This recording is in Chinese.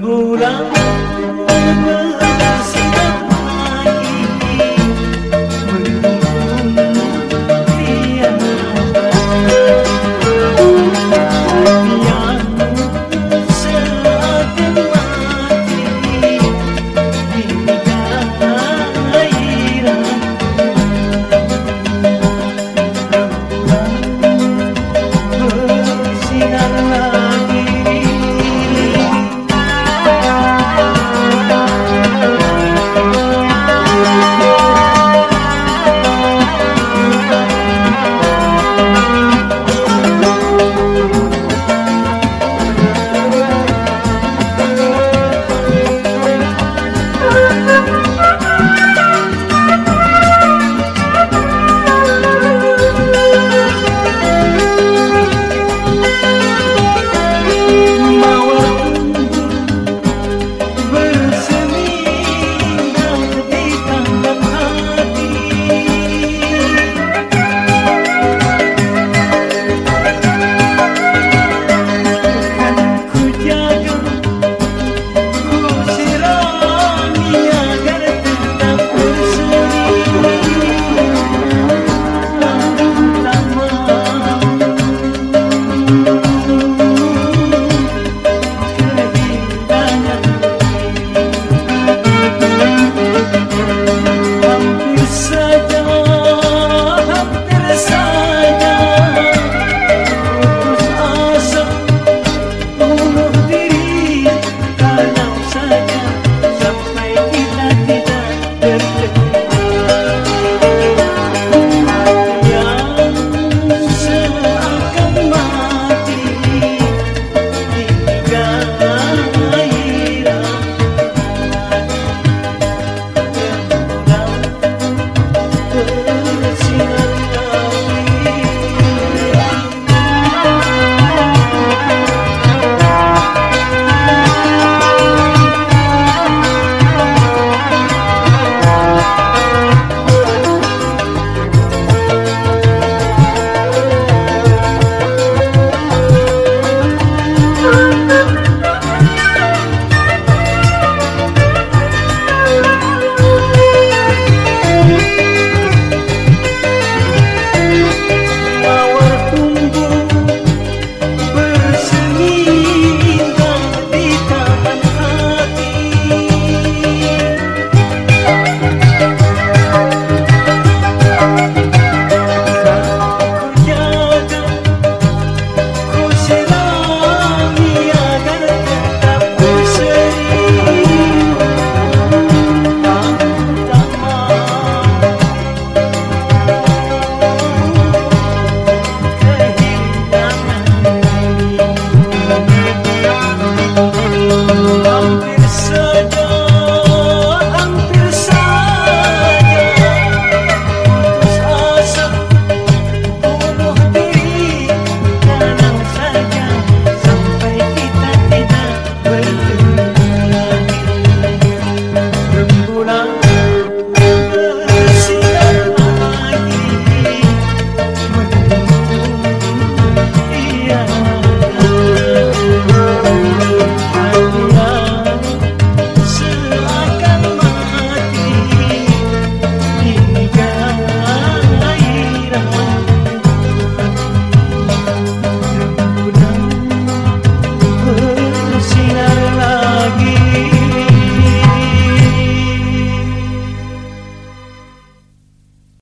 不老